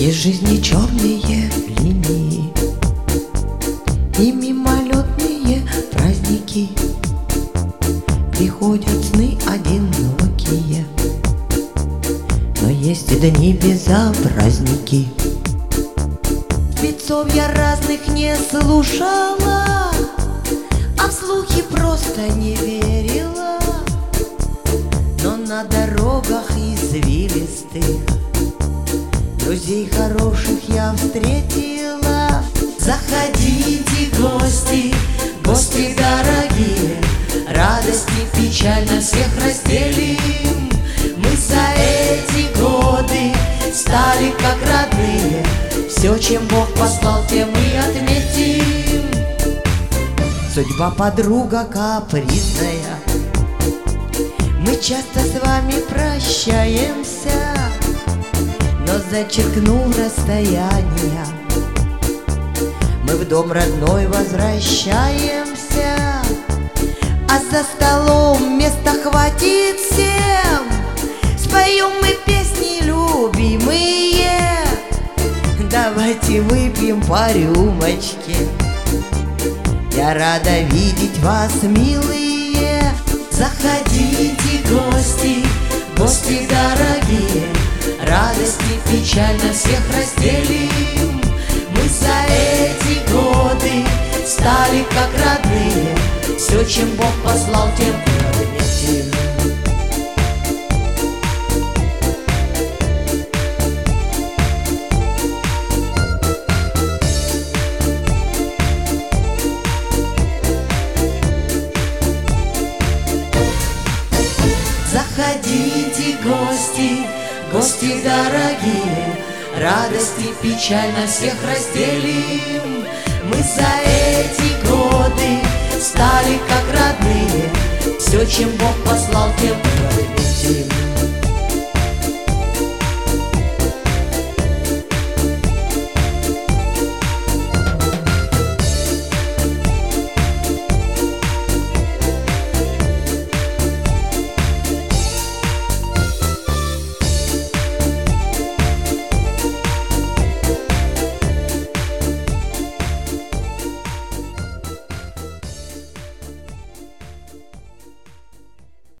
Из жизни черные линии И мимолетные праздники. Приходят сны одинокие Но есть и дни безобразники. Спецов я разных не слушала А в слухи просто не верила. Но на дорогах извилистых Друзей хороших я встретила. Заходите, гости, гости дорогие. Радость и печаль на всех разделим Мы за эти годы стали как родные. Все, чем Бог послал, тем мы отметим. Судьба подруга капризная. Мы часто с вами прощаемся зачеркнул расстояние. Мы в дом родной возвращаемся А за столом места хватит всем. Споем мы песни любимые. Давайте выпьем по рюмочке. Я рада видеть вас, милые. Заходите, гости, гости дорогие. Радость и печаль всех разделим. Мы за эти годы стали как родные. Все, чем Бог послал, тем отметим. Заходите, гости, гости дорогие, Радость и печаль на всех разделим. Мы за эти годы стали как родные, Все, чем Бог послал, тем мы